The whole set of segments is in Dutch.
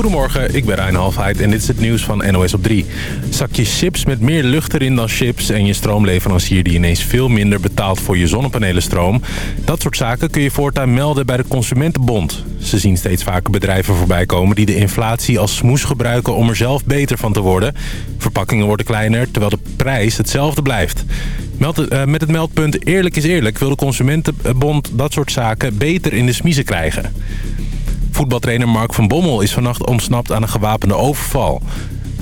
Goedemorgen, ik ben Rijn en dit is het nieuws van NOS op 3. Zakje chips met meer lucht erin dan chips en je stroomleverancier die ineens veel minder betaalt voor je zonnepanelenstroom. Dat soort zaken kun je voortaan melden bij de Consumentenbond. Ze zien steeds vaker bedrijven voorbij komen die de inflatie als smoes gebruiken om er zelf beter van te worden. Verpakkingen worden kleiner terwijl de prijs hetzelfde blijft. Eh, met het meldpunt Eerlijk is Eerlijk wil de Consumentenbond dat soort zaken beter in de smiezen krijgen. Voetbaltrainer Mark van Bommel is vannacht ontsnapt aan een gewapende overval.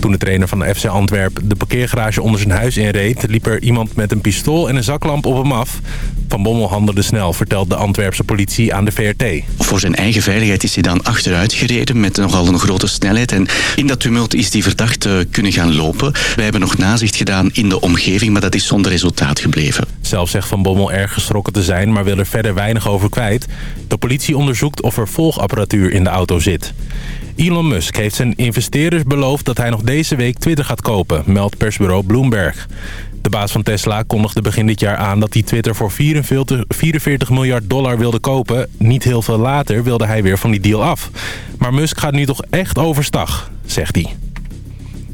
Toen de trainer van de FC Antwerp de parkeergarage onder zijn huis inreed... liep er iemand met een pistool en een zaklamp op hem af. Van Bommel handelde snel, vertelt de Antwerpse politie aan de VRT. Voor zijn eigen veiligheid is hij dan achteruit gereden met nogal een grote snelheid. En in dat tumult is die verdachte kunnen gaan lopen. Wij hebben nog nazicht gedaan in de omgeving, maar dat is zonder resultaat gebleven. Zelf zegt Van Bommel erg geschrokken te zijn, maar wil er verder weinig over kwijt. De politie onderzoekt of er volgapparatuur in de auto zit. Elon Musk heeft zijn investeerders beloofd dat hij nog deze week Twitter gaat kopen, meldt persbureau Bloomberg. De baas van Tesla kondigde begin dit jaar aan dat hij Twitter voor 44, 44 miljard dollar wilde kopen. Niet heel veel later wilde hij weer van die deal af. Maar Musk gaat nu toch echt overstag, zegt hij.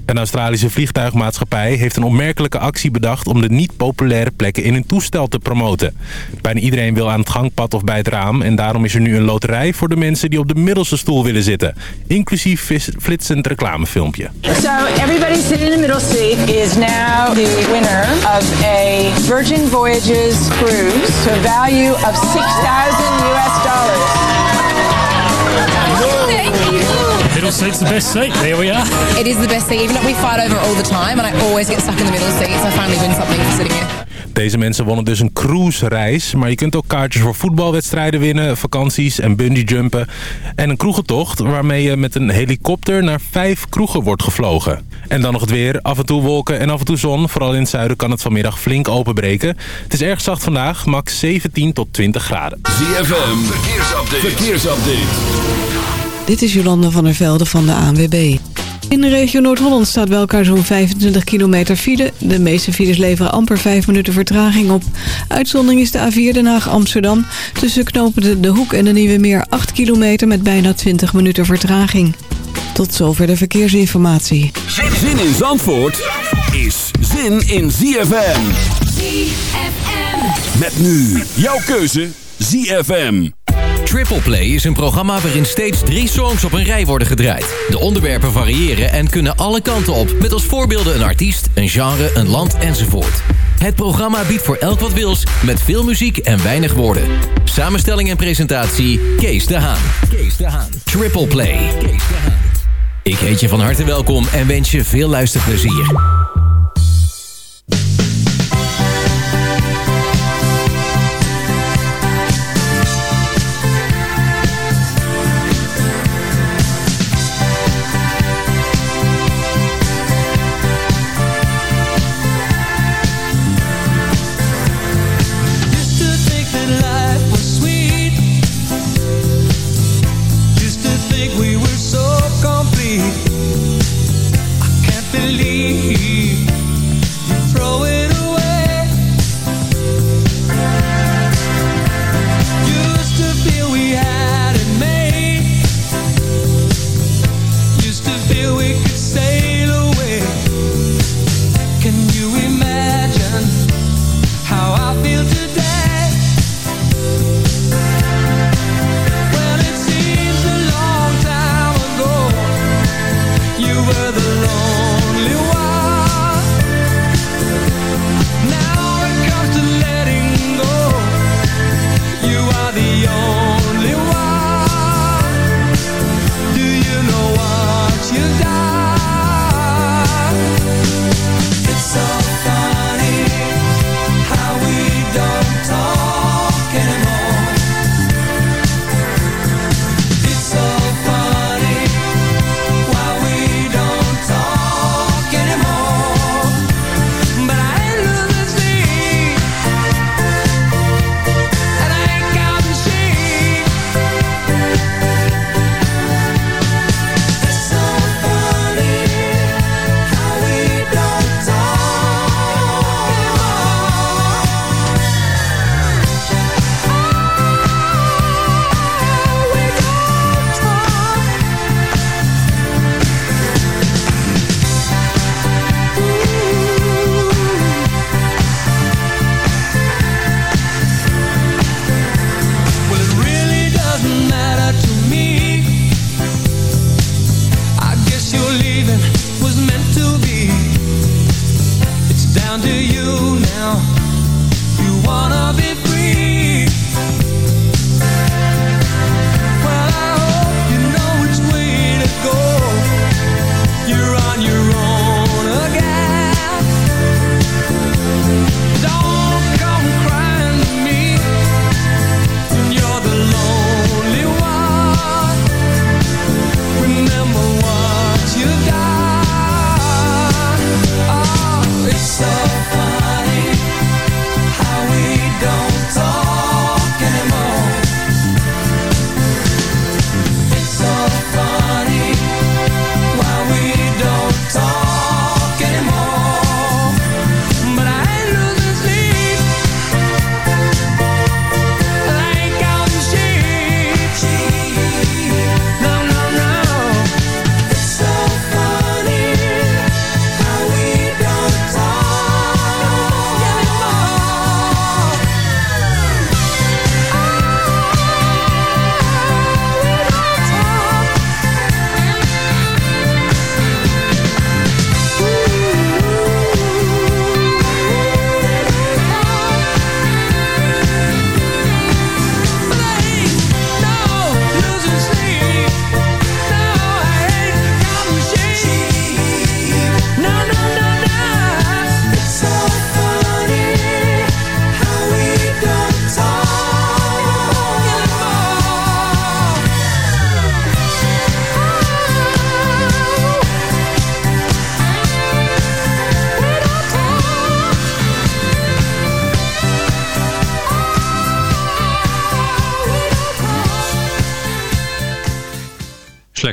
Een Australische vliegtuigmaatschappij heeft een opmerkelijke actie bedacht... om de niet-populaire plekken in hun toestel te promoten. Bijna iedereen wil aan het gangpad of bij het raam... en daarom is er nu een loterij voor de mensen die op de middelste stoel willen zitten. Inclusief flitsend reclamefilmpje. So everybody sitting in the middle seat is now the winner of a Virgin Voyages cruise... to a value of 6,000 US dollars. Middle seat's the best seat. There we are. It is the best seat. Even though we fight over it all the time and I always get stuck in the middle seat. So I finally win something for sitting here. Deze mensen wonnen dus een cruise-reis. Maar je kunt ook kaartjes voor voetbalwedstrijden winnen, vakanties en bungee-jumpen. En een kroegentocht waarmee je met een helikopter naar vijf kroegen wordt gevlogen. En dan nog het weer. Af en toe wolken en af en toe zon. Vooral in het zuiden kan het vanmiddag flink openbreken. Het is erg zacht vandaag, max 17 tot 20 graden. ZFM, verkeersupdate. verkeersupdate. Dit is Jolanda van der Velde van de ANWB. In de regio Noord-Holland staat bij elkaar zo'n 25 kilometer file. De meeste files leveren amper 5 minuten vertraging op. Uitzondering is de A4 Den Haag-Amsterdam. Tussen knopen de Hoek en de Nieuwe Meer 8 kilometer met bijna 20 minuten vertraging. Tot zover de verkeersinformatie. Zin in Zandvoort is zin in ZFM. ZFM. Met nu jouw keuze ZFM. Triple Play is een programma waarin steeds drie songs op een rij worden gedraaid. De onderwerpen variëren en kunnen alle kanten op, met als voorbeelden een artiest, een genre, een land enzovoort. Het programma biedt voor elk wat wils, met veel muziek en weinig woorden. Samenstelling en presentatie, Kees de Haan. Kees de Haan. Triple Play. Kees de Haan. Ik heet je van harte welkom en wens je veel luisterplezier.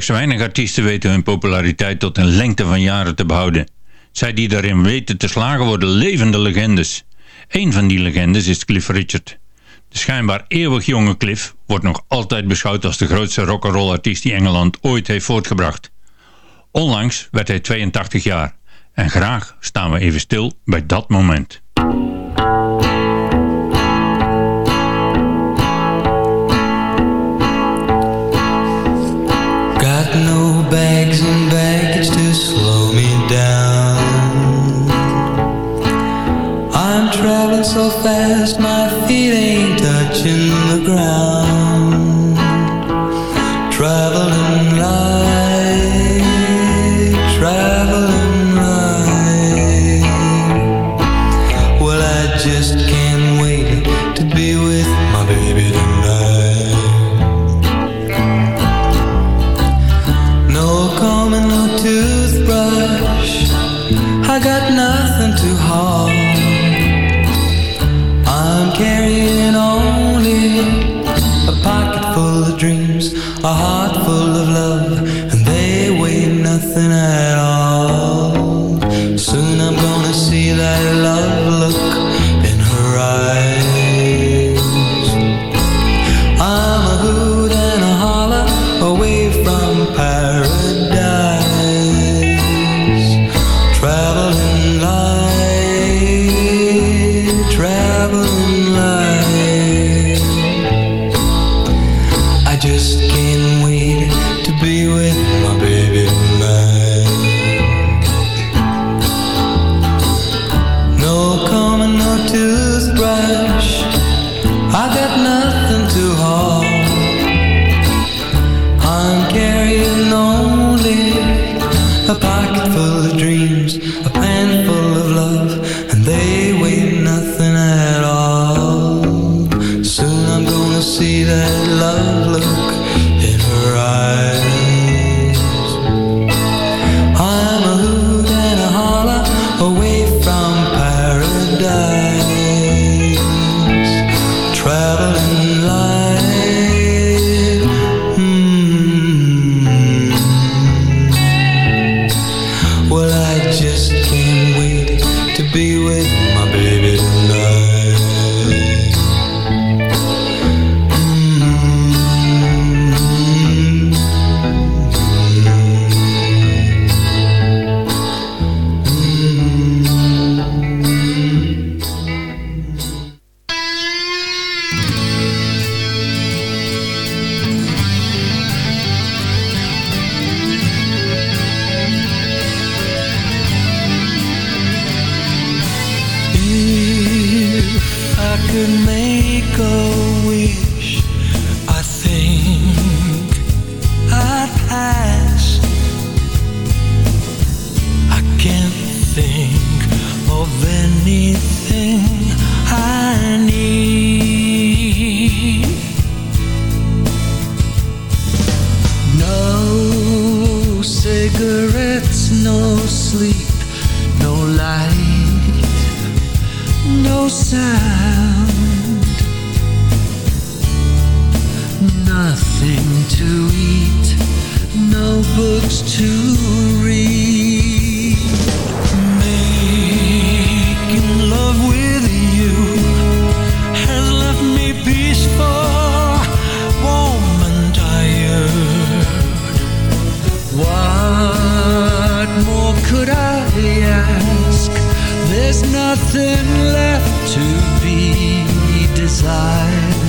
Weinig artiesten weten hun populariteit tot een lengte van jaren te behouden. Zij die daarin weten te slagen worden levende legendes. Een van die legendes is Cliff Richard. De schijnbaar eeuwig jonge Cliff wordt nog altijd beschouwd als de grootste rock'n'roll artiest die Engeland ooit heeft voortgebracht. Onlangs werd hij 82 jaar en graag staan we even stil bij dat moment. so fast, my feet ain't touching the ground. could I ask? There's nothing left to be desired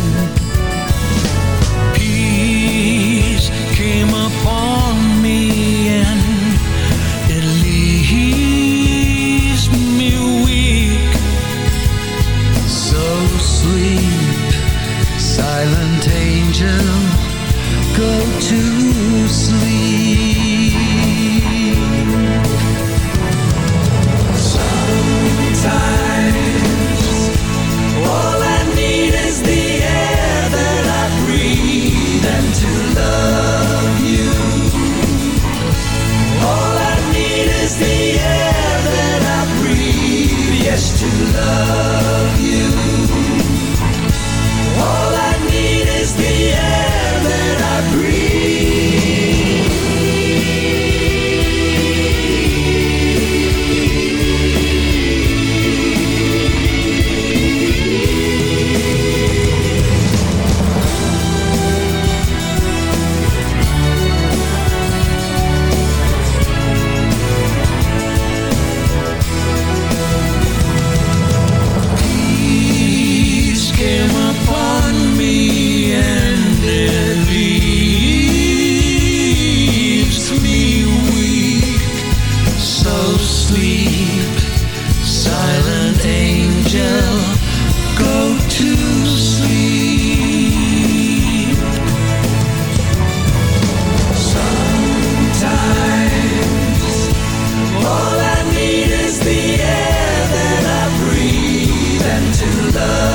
to love.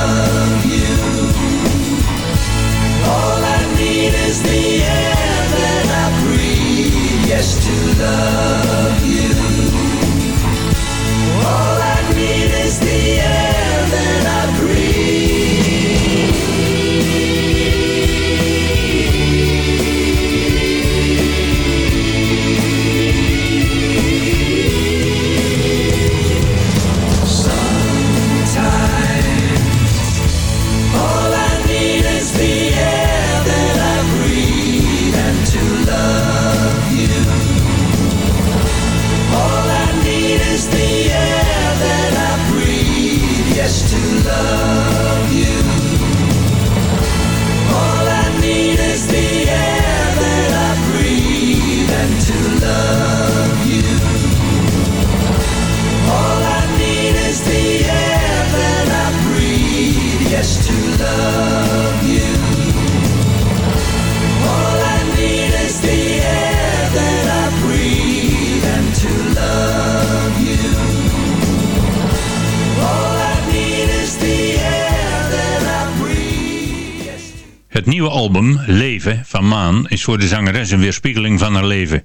Album, Leven, van Maan, is voor de zangeres een weerspiegeling van haar leven.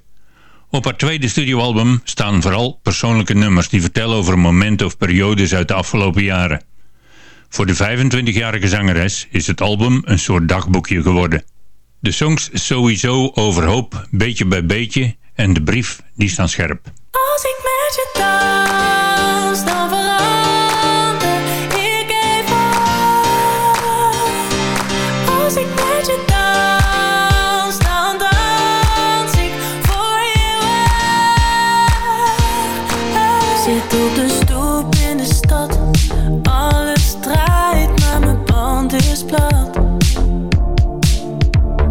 Op haar tweede studioalbum staan vooral persoonlijke nummers die vertellen over momenten of periodes uit de afgelopen jaren. Voor de 25-jarige zangeres is het album een soort dagboekje geworden. De songs sowieso over hoop, beetje bij beetje en de brief die staan scherp. Op de stoep in de stad, alles draait, maar mijn band is plat.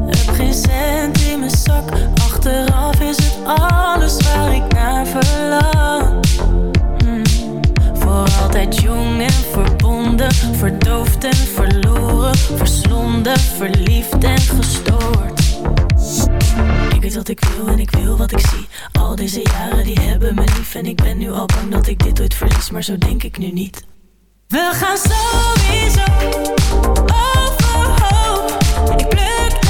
Heb geen cent in mijn zak, achteraf is het alles waar ik naar verlang. Hmm. Voor altijd jong en verbonden, verdoofd en verloren, verslonden, verliefd en gestoord. Ik weet wat ik wil en ik wil wat ik zie. Al deze jaren en ik ben nu al bang dat ik dit ooit verlies, maar zo denk ik nu niet. We gaan sowieso overhoop. Ik pluk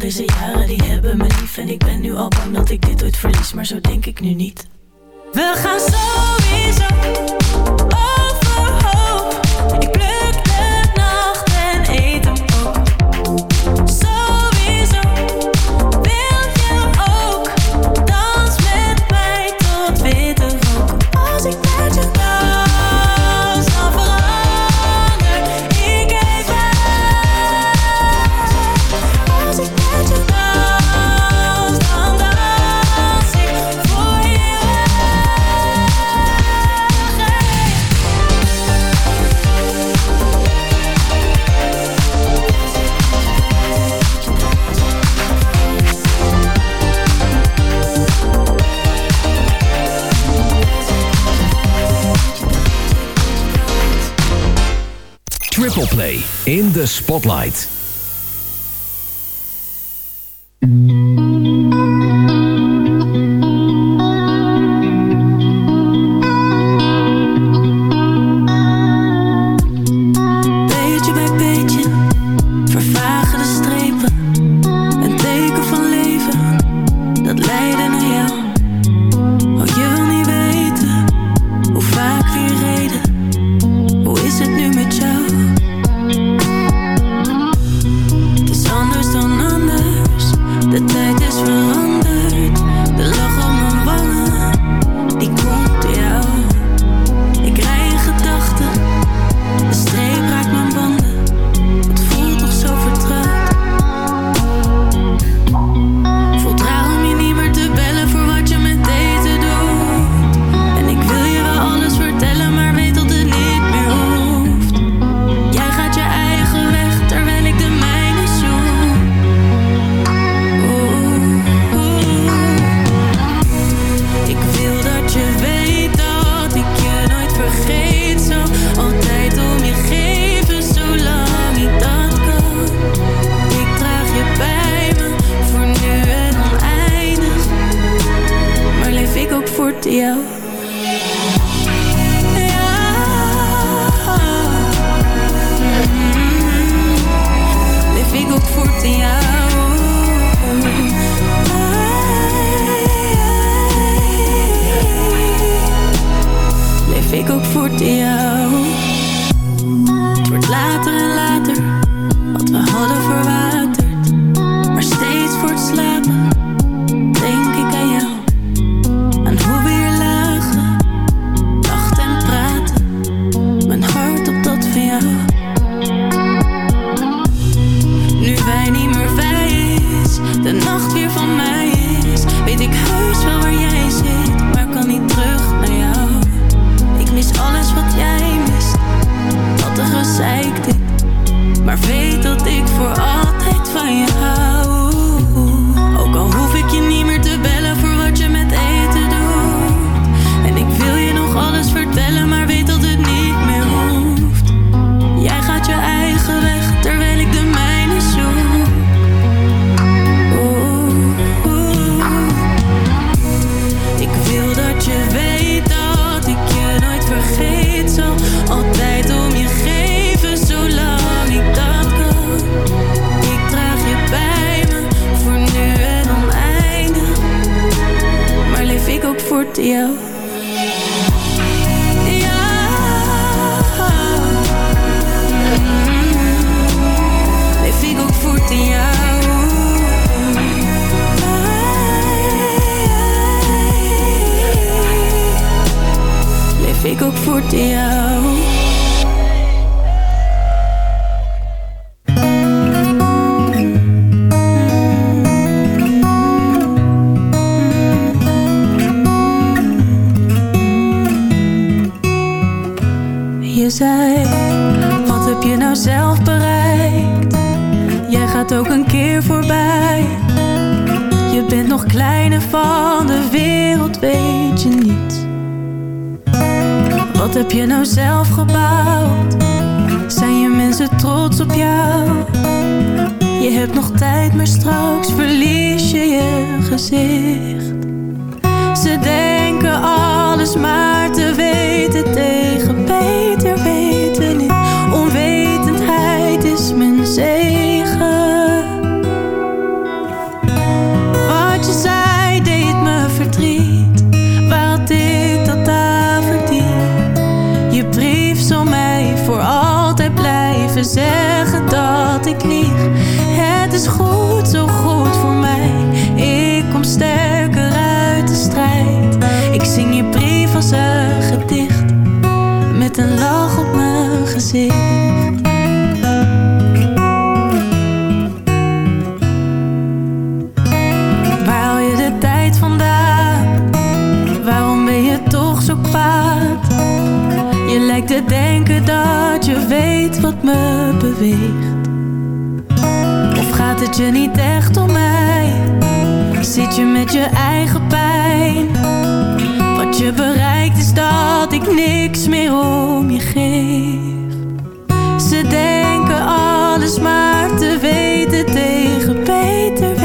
deze jaren die hebben me lief en ik ben nu al bang dat ik dit ooit verlies, maar zo denk ik nu niet. We gaan sowieso overhoop. Ik in the Spotlight. to you. weet je niet. Wat heb je nou zelf gebouwd? Zijn je mensen trots op jou? Je hebt nog tijd, maar straks verlies je je gezicht. Ze denken alles maar te denken dat je weet wat me beweegt? Of gaat het je niet echt om mij? Zit je met je eigen pijn? Wat je bereikt is dat ik niks meer om je geef. Ze denken alles maar te weten tegen Peter.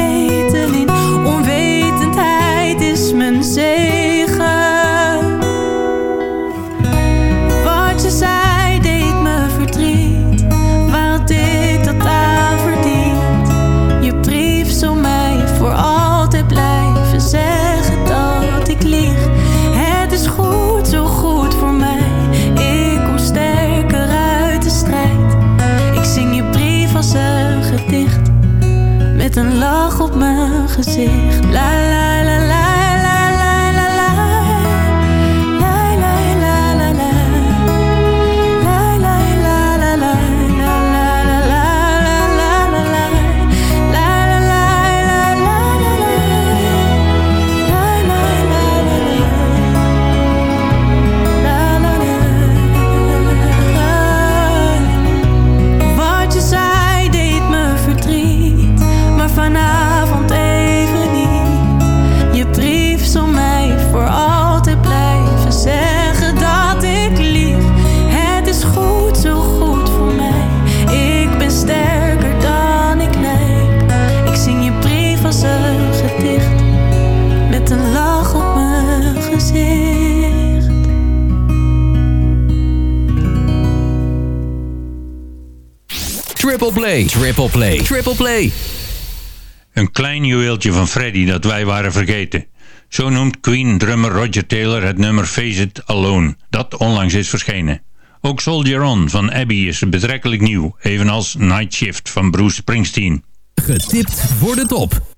gezicht. La, la. triple play, triple play. Een klein juweeltje van Freddy dat wij waren vergeten. Zo noemt Queen-drummer Roger Taylor het nummer Face It Alone, dat onlangs is verschenen. Ook Soldier On van Abby is betrekkelijk nieuw, evenals Night Shift van Bruce Springsteen. Getipt voor de top.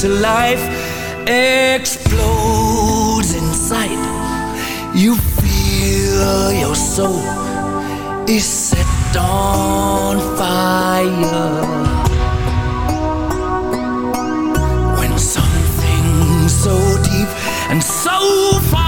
to life explodes inside. You feel your soul is set on fire. When something so deep and so far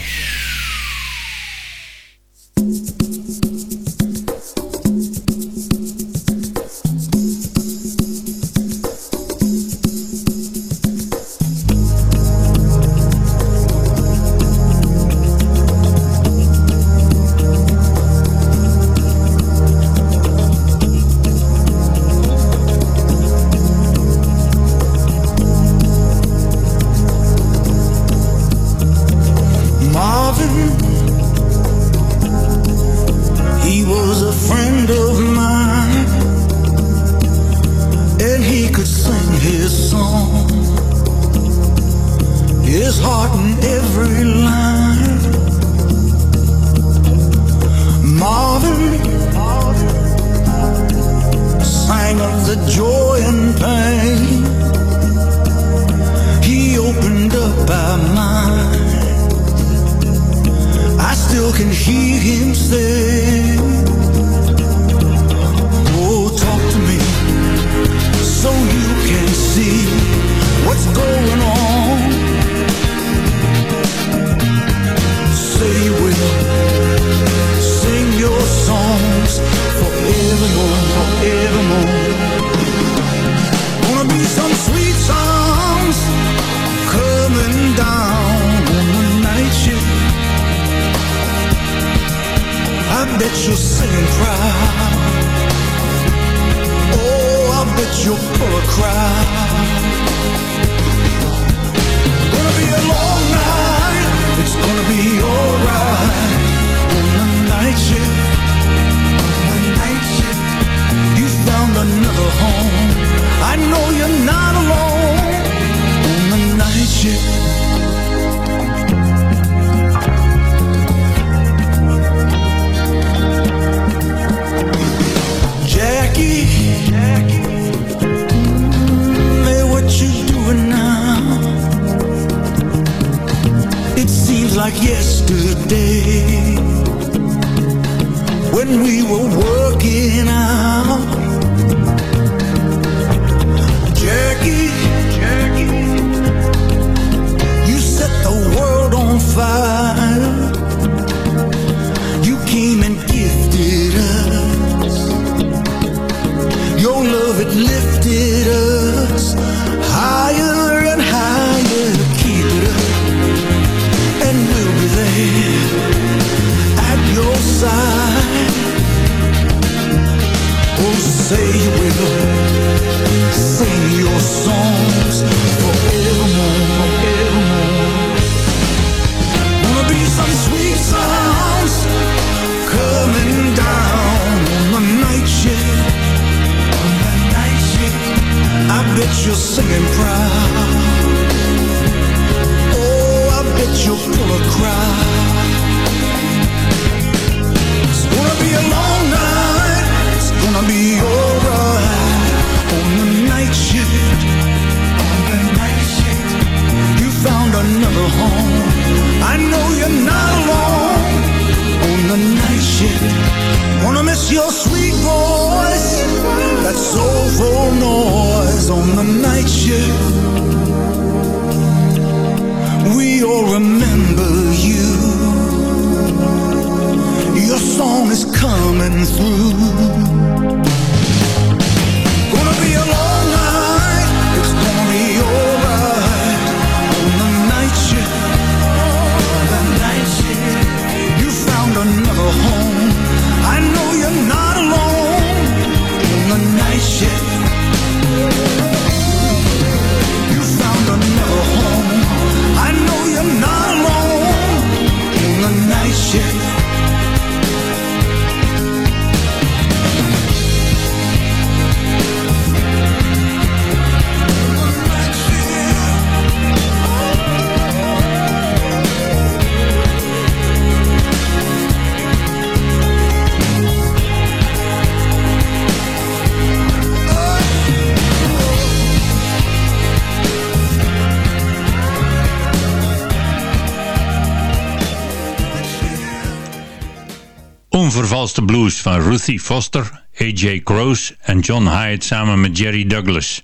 Blues van Ruthie Foster, A.J. Cross en John Hyatt samen met Jerry Douglas.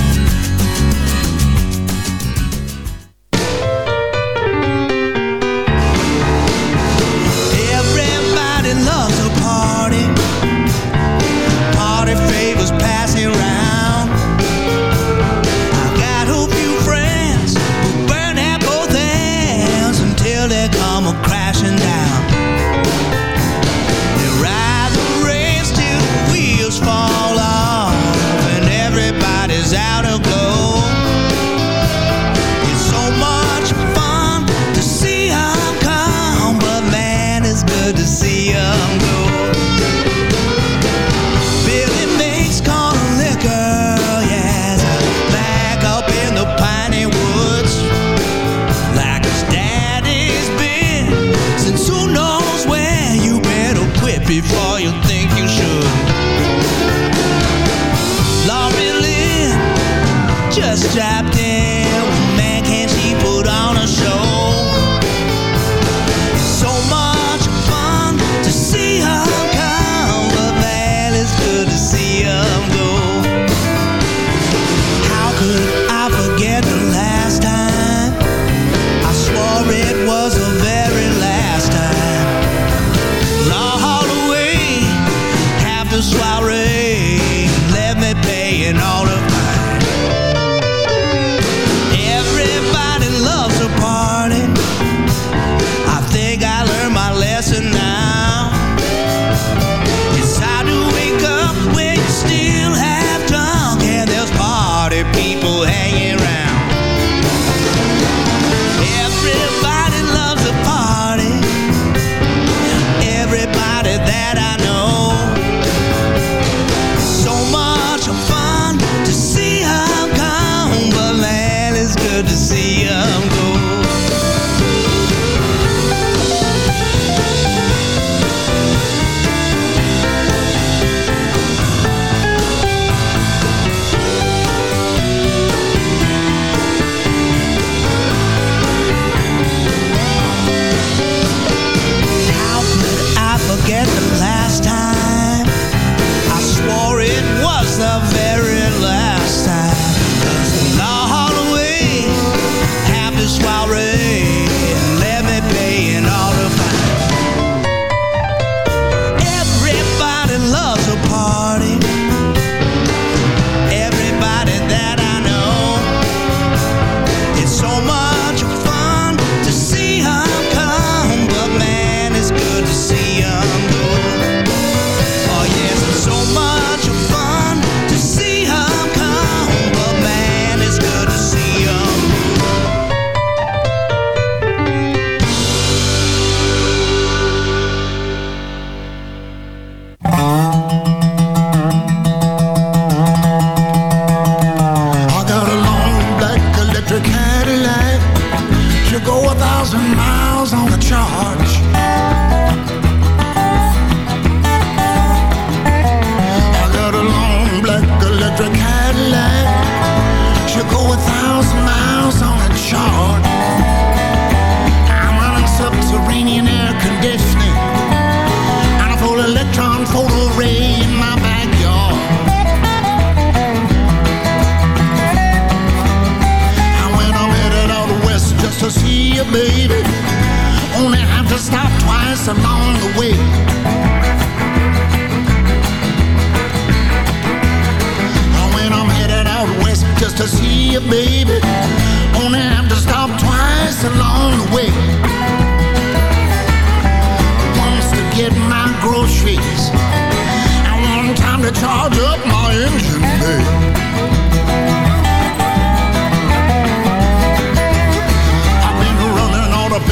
very last time.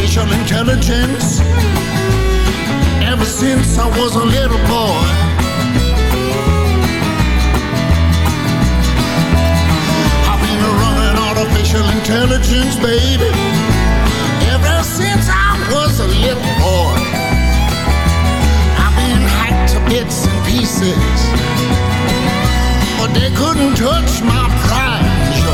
artificial intelligence ever since I was a little boy. I've been running artificial intelligence, baby, ever since I was a little boy. I've been hacked to bits and pieces, but they couldn't touch my pride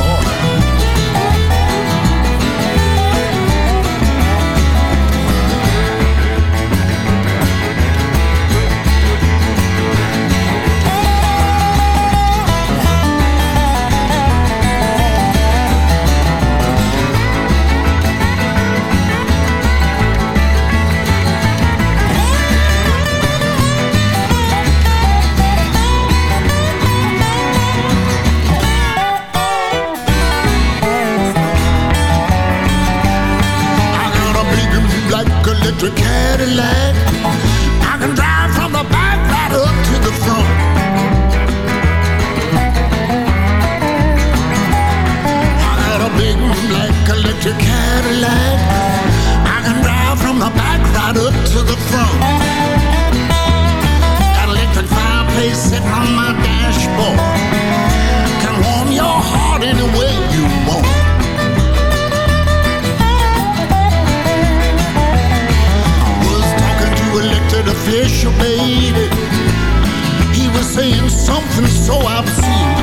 something so obscene.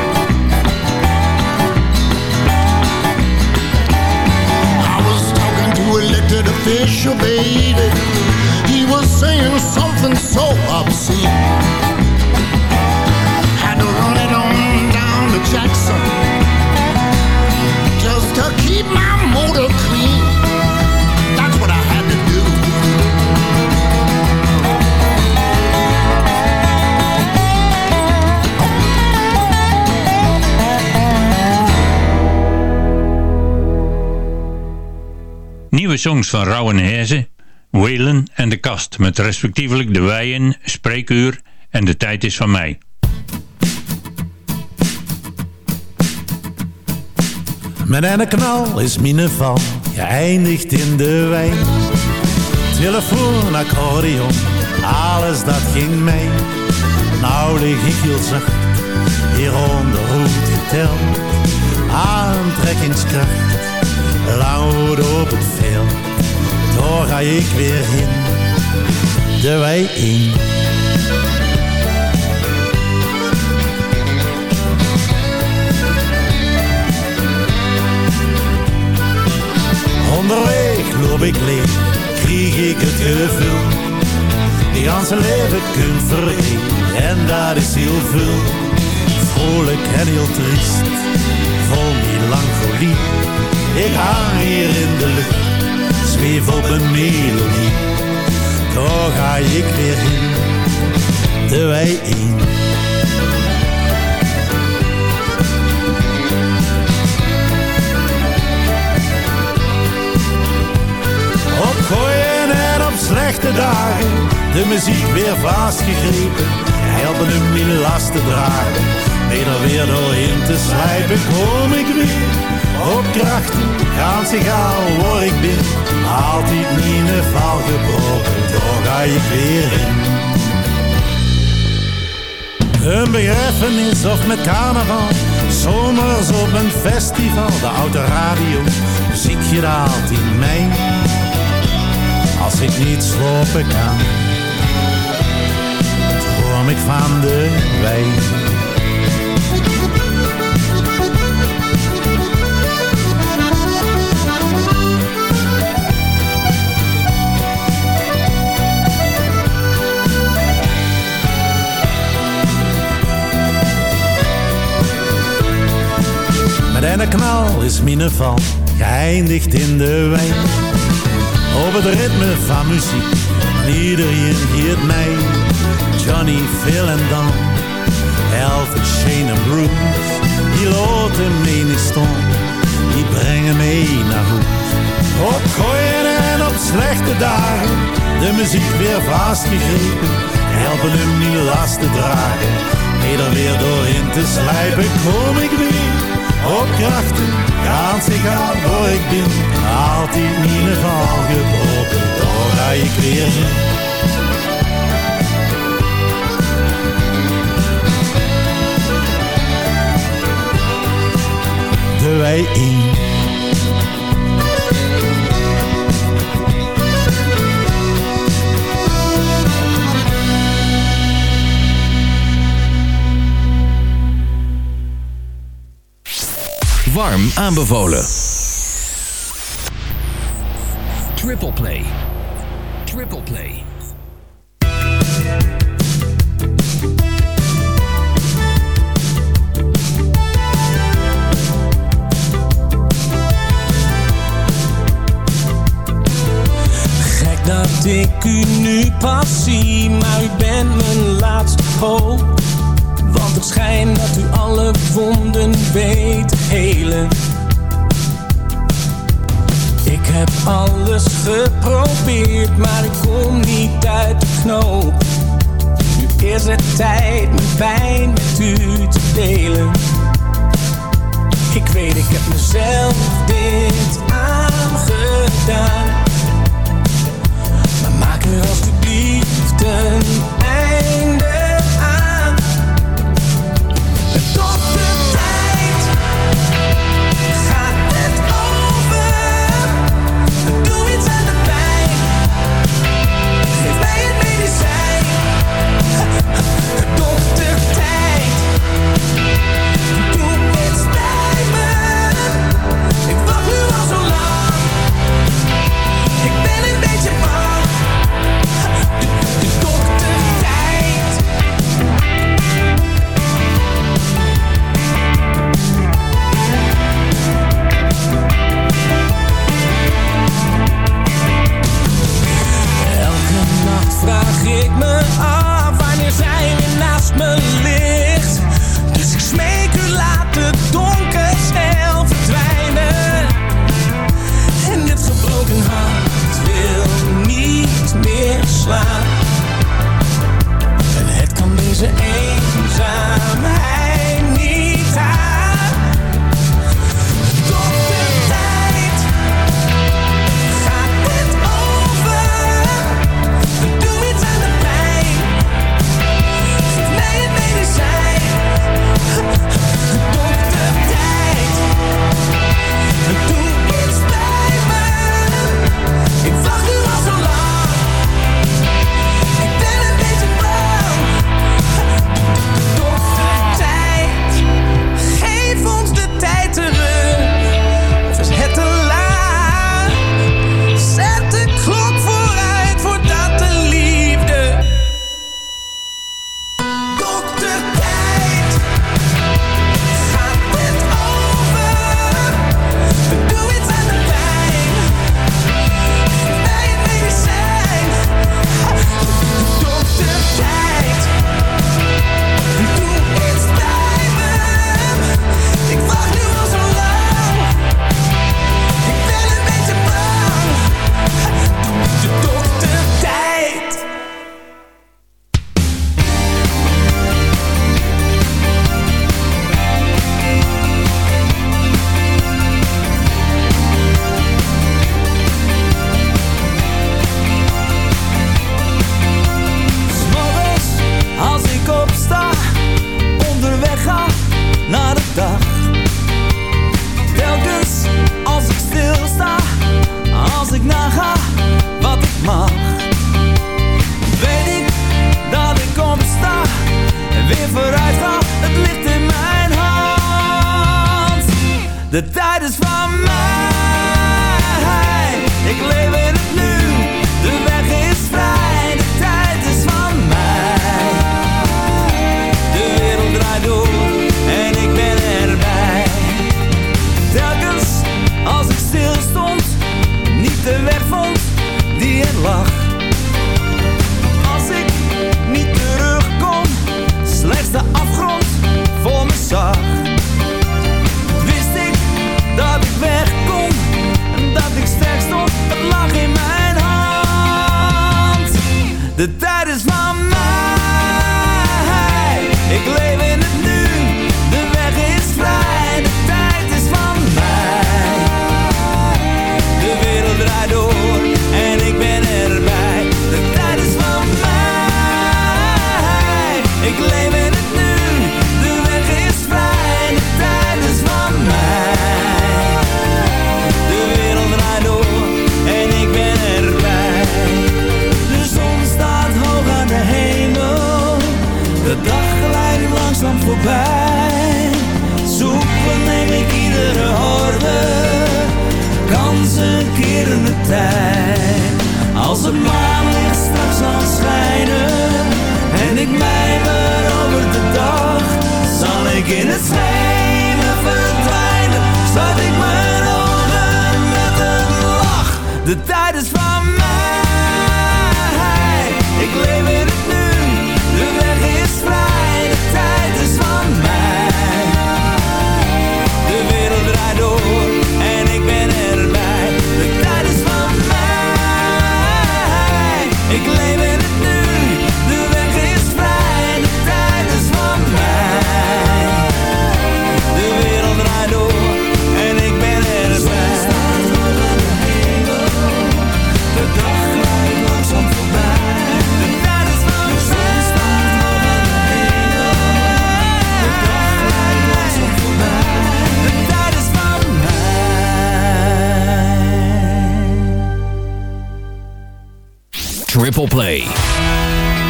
I was talking to elected official, baby. He was saying something so obscene. Songs van Rauw en Hezen, Whalen en De Kast... met respectievelijk De Weien, Spreekuur en De Tijd is van mij. Met een knal is mineval, je eindigt in de wijn. Telefoon, accordeon, alles dat ging mee. Nou lig ik heel zacht, hier onder hotel. Aantrekkingskracht, loud op het veld. Daar ga ik weer in, de wei in. Onderweg loop ik leeg, krieg ik het gevoel. Die ganse leven kunt vergeten en dat is heel veel. Vrolijk en heel triest, vol melancholie. Ik hang hier in de lucht, zweef op een melodie. Daar ga ik weer in, de wei in. Op gooien en op slechte dagen, de muziek weer vastgegrepen. Helpen hem in last te dragen, mee er weer doorheen te slijpen. Kom ik weer op krachten, gaan zich al waar ik ben. Altijd niet de val gebroken, daar ga ik weer in. Een begrafenis of met carnaval, zomers op een festival. De oude radio, muziek je in mij als ik niet slopen kan, droom ik van de wijn. Met een knal is mineval, geëindigd in de wijn op het ritme van muziek. Iedereen hield mij, Johnny, Phil en Dan, Elvis, Shane en Bruce. Die loten mee niet stond, die brengen mee naar huis. Op gooien en op slechte dagen, de muziek weer vastgegrepen. Helpen hem niet last te dragen, er weer doorheen te slijpen. Kom ik weer op krachten, gaan zich aan waar ik ben. Niet in val gebroken, daar ga ik weer. De wei in. Warm aanbevolen. Triple Play. Triple Play. Gek dat ik u nu pas zie, maar u bent mijn laatste hoop. Want het schijnt dat u alle wonden weet te helen. Ik heb alles geprobeerd, maar ik kom niet uit de knoop. Nu is het tijd mijn pijn met u te delen. Ik weet, ik heb mezelf dit aangedaan. Maar maak er alsjeblieft een remember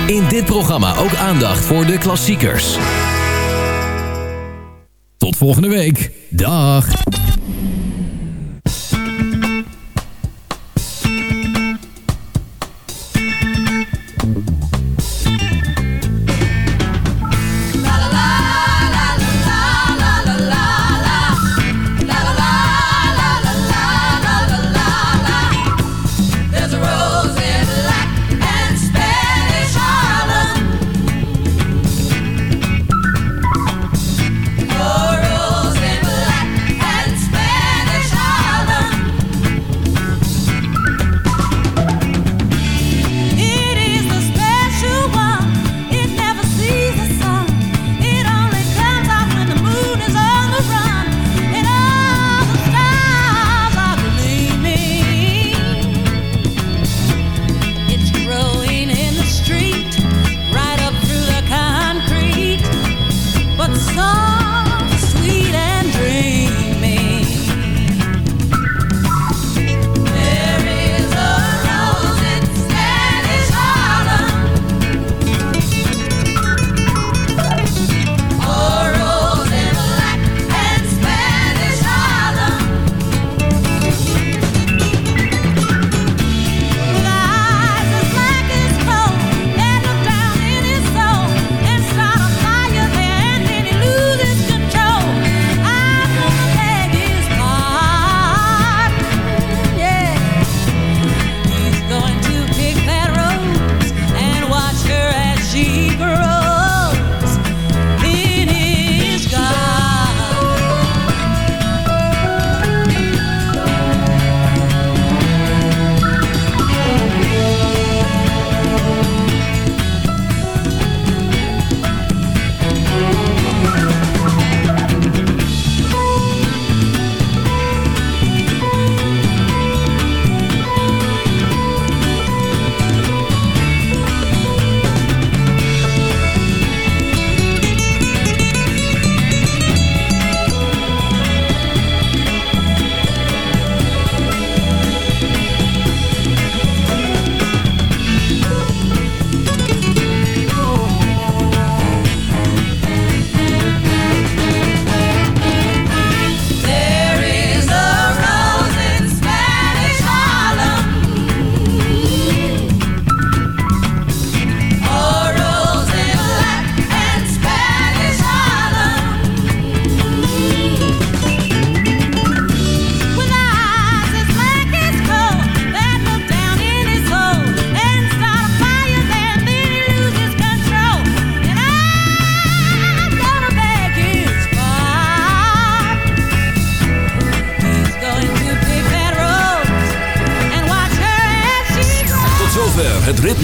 In dit programma ook aandacht voor de klassiekers. Tot volgende week. Dag.